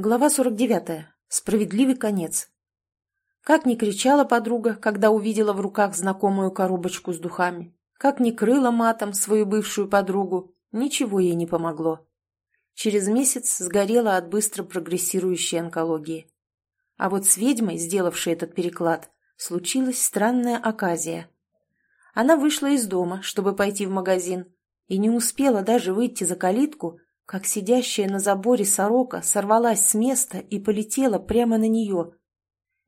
Глава 49. Справедливый конец. Как ни кричала подруга, когда увидела в руках знакомую коробочку с духами, как ни крыла матом свою бывшую подругу, ничего ей не помогло. Через месяц сгорела от быстро прогрессирующей онкологии. А вот с ведьмой, сделавшей этот переклад, случилась странная оказия. Она вышла из дома, чтобы пойти в магазин, и не успела даже выйти за калитку, как сидящая на заборе сорока сорвалась с места и полетела прямо на нее.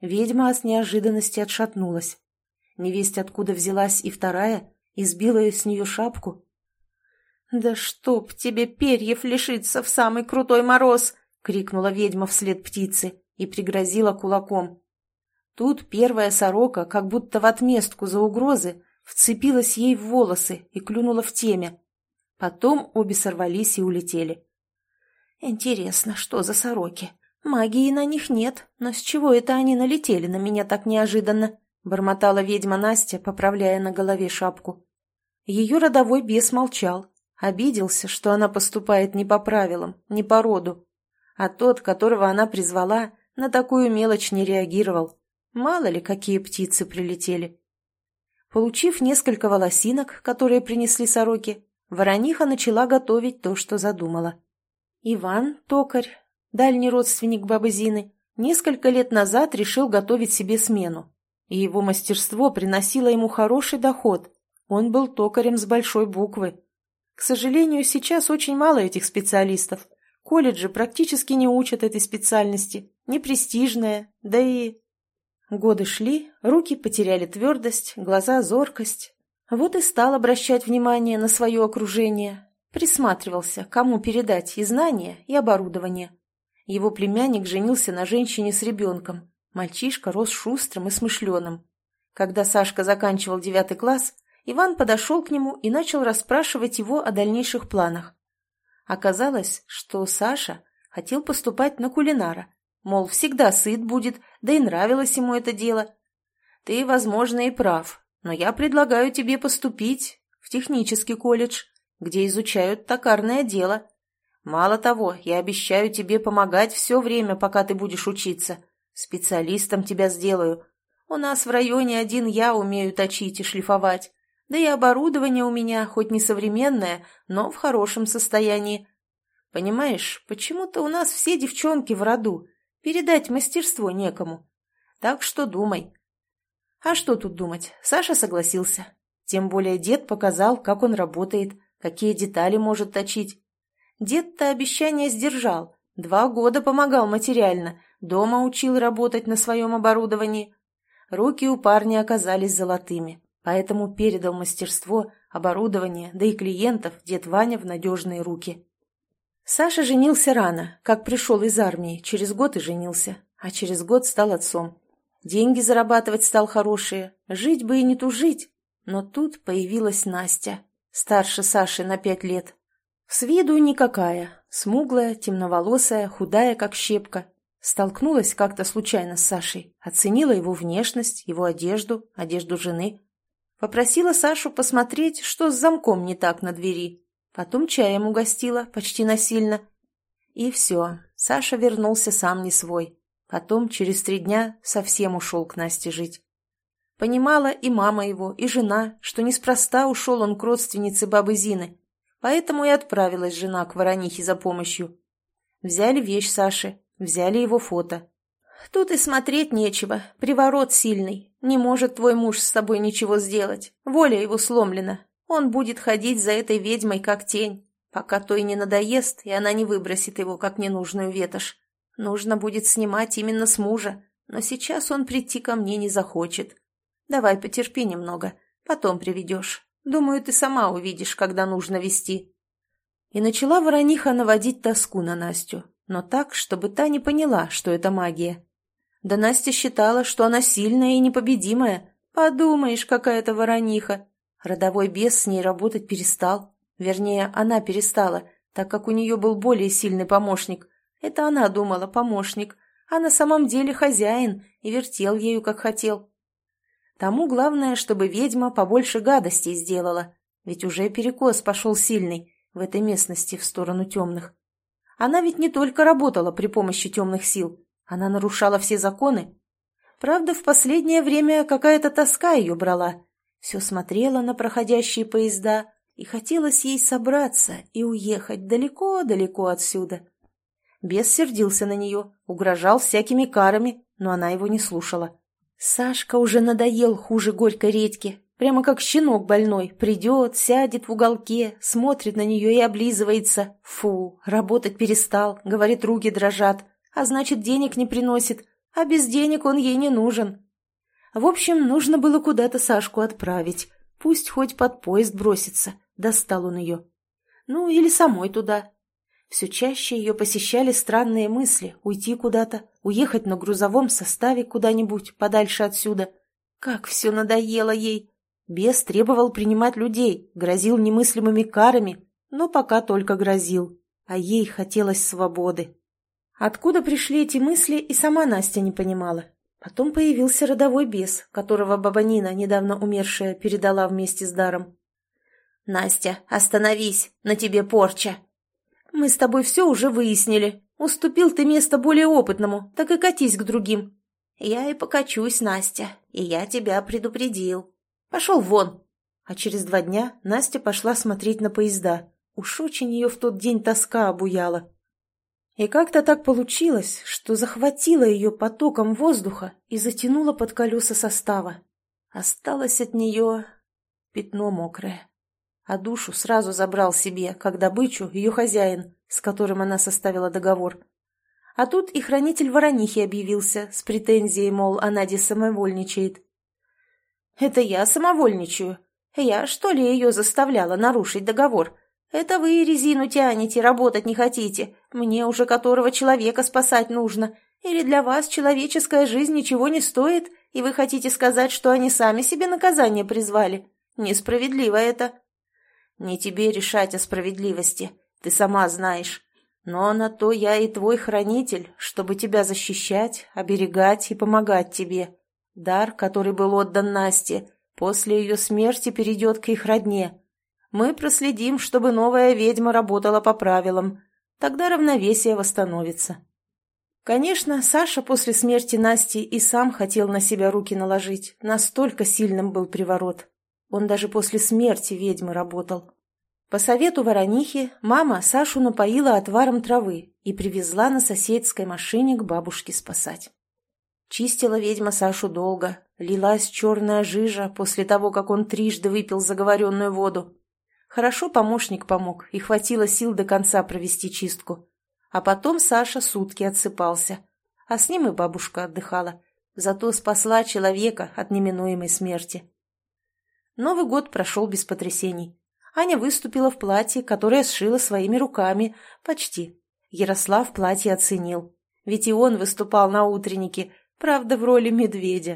Ведьма с неожиданности отшатнулась. Невесть откуда взялась и вторая, и сбила с нее шапку. «Да чтоб тебе перьев лишиться в самый крутой мороз!» — крикнула ведьма вслед птице и пригрозила кулаком. Тут первая сорока, как будто в отместку за угрозы, вцепилась ей в волосы и клюнула в темя. Потом обе сорвались и улетели. «Интересно, что за сороки? Магии на них нет, но с чего это они налетели на меня так неожиданно?» — бормотала ведьма Настя, поправляя на голове шапку. Ее родовой бес молчал, обиделся, что она поступает не по правилам, не по роду. А тот, которого она призвала, на такую мелочь не реагировал. Мало ли, какие птицы прилетели. Получив несколько волосинок, которые принесли сороки, Ворониха начала готовить то, что задумала. Иван, токарь, дальний родственник бабы Зины, несколько лет назад решил готовить себе смену. И его мастерство приносило ему хороший доход. Он был токарем с большой буквы. К сожалению, сейчас очень мало этих специалистов. Колледжи практически не учат этой специальности. Непрестижная, да и... Годы шли, руки потеряли твердость, глаза зоркость, вот и стал обращать внимание на свое окружение, присматривался, кому передать и знания, и оборудование. Его племянник женился на женщине с ребенком. Мальчишка рос шустрым и смышленым. Когда Сашка заканчивал девятый класс, Иван подошел к нему и начал расспрашивать его о дальнейших планах. Оказалось, что Саша хотел поступать на кулинара, мол, всегда сыт будет, да и нравилось ему это дело. Ты, возможно, и прав, но я предлагаю тебе поступить в технический колледж, где изучают токарное дело. Мало того, я обещаю тебе помогать все время, пока ты будешь учиться. Специалистом тебя сделаю. У нас в районе один я умею точить и шлифовать. Да и оборудование у меня, хоть не современное, но в хорошем состоянии. Понимаешь, почему-то у нас все девчонки в роду. Передать мастерство некому. Так что думай, а что тут думать? Саша согласился. Тем более дед показал, как он работает, какие детали может точить. Дед-то обещание сдержал. Два года помогал материально, дома учил работать на своем оборудовании. Руки у парня оказались золотыми, поэтому передал мастерство, оборудование, да и клиентов дед Ваня в надежные руки. Саша женился рано, как пришел из армии, через год и женился, а через год стал отцом. Деньги зарабатывать стал хорошие, жить бы и не тужить. Но тут появилась Настя, старше Саши на пять лет. С виду никакая, смуглая, темноволосая, худая, как щепка. Столкнулась как-то случайно с Сашей, оценила его внешность, его одежду, одежду жены. Попросила Сашу посмотреть, что с замком не так на двери. Потом чаем угостила, почти насильно. И все, Саша вернулся сам не свой. Потом, через три дня, совсем ушел к Насте жить. Понимала и мама его, и жена, что неспроста ушел он к родственнице бабы Зины, поэтому и отправилась жена к Воронихе за помощью. Взяли вещь Саши, взяли его фото. Тут и смотреть нечего, приворот сильный, не может твой муж с тобой ничего сделать, воля его сломлена, он будет ходить за этой ведьмой как тень, пока той не надоест, и она не выбросит его как ненужную ветошь. Нужно будет снимать именно с мужа, но сейчас он прийти ко мне не захочет. Давай потерпи немного, потом приведешь. Думаю, ты сама увидишь, когда нужно вести. И начала Ворониха наводить тоску на Настю, но так, чтобы та не поняла, что это магия. Да Настя считала, что она сильная и непобедимая. Подумаешь, какая-то Ворониха. Родовой бес с ней работать перестал. Вернее, она перестала, так как у нее был более сильный помощник. Это она думала, помощник, а на самом деле хозяин и вертел ею, как хотел. Тому главное, чтобы ведьма побольше гадостей сделала, ведь уже перекос пошел сильный в этой местности в сторону темных. Она ведь не только работала при помощи темных сил, она нарушала все законы. Правда, в последнее время какая-то тоска ее брала. Все смотрела на проходящие поезда, и хотелось ей собраться и уехать далеко-далеко отсюда. Бес сердился на нее, угрожал всякими карами, но она его не слушала. Сашка уже надоел хуже горькой редьки, Прямо как щенок больной. Придет, сядет в уголке, смотрит на нее и облизывается. Фу, работать перестал, говорит, руки дрожат. А значит, денег не приносит. А без денег он ей не нужен. В общем, нужно было куда-то Сашку отправить. Пусть хоть под поезд бросится. Достал он ее. Ну, или самой туда. Все чаще ее посещали странные мысли. Уйти куда-то, уехать на грузовом составе куда-нибудь, подальше отсюда. Как все надоело ей. Бес требовал принимать людей, грозил немыслимыми карами, но пока только грозил, а ей хотелось свободы. Откуда пришли эти мысли, и сама Настя не понимала. Потом появился родовой бес, которого баба Нина, недавно умершая, передала вместе с даром. «Настя, остановись, на тебе порча!» «Мы с тобой все уже выяснили. Уступил ты место более опытному, так и катись к другим». «Я и покачусь, Настя, и я тебя предупредил. Пошел вон!» А через два дня Настя пошла смотреть на поезда. Уж очень ее в тот день тоска обуяла. И как-то так получилось, что захватила ее потоком воздуха и затянула под колеса состава. Осталось от нее пятно мокрое. А душу сразу забрал себе, как добычу, ее хозяин, с которым она составила договор. А тут и хранитель Воронихи объявился с претензией, мол, она де самовольничает. Это я самовольничаю. Я, что ли, ее заставляла нарушить договор? Это вы резину тянете, работать не хотите. Мне уже которого человека спасать нужно. Или для вас человеческая жизнь ничего не стоит, и вы хотите сказать, что они сами себе наказание призвали? Несправедливо это. Не тебе решать о справедливости, ты сама знаешь. Но на то я и твой хранитель, чтобы тебя защищать, оберегать и помогать тебе. Дар, который был отдан Насте, после ее смерти перейдет к их родне. Мы проследим, чтобы новая ведьма работала по правилам. Тогда равновесие восстановится. Конечно, Саша после смерти Насти и сам хотел на себя руки наложить. Настолько сильным был приворот. Он даже после смерти ведьмы работал. По совету Воронихи мама Сашу напоила отваром травы и привезла на соседской машине к бабушке спасать. Чистила ведьма Сашу долго, лилась черная жижа после того, как он трижды выпил заговоренную воду. Хорошо помощник помог, и хватило сил до конца провести чистку. А потом Саша сутки отсыпался, а с ним и бабушка отдыхала. Зато спасла человека от неминуемой смерти. Новый год прошел без потрясений. Аня выступила в платье, которое сшила своими руками, почти. Ярослав платье оценил. Ведь и он выступал на утреннике, правда, в роли медведя.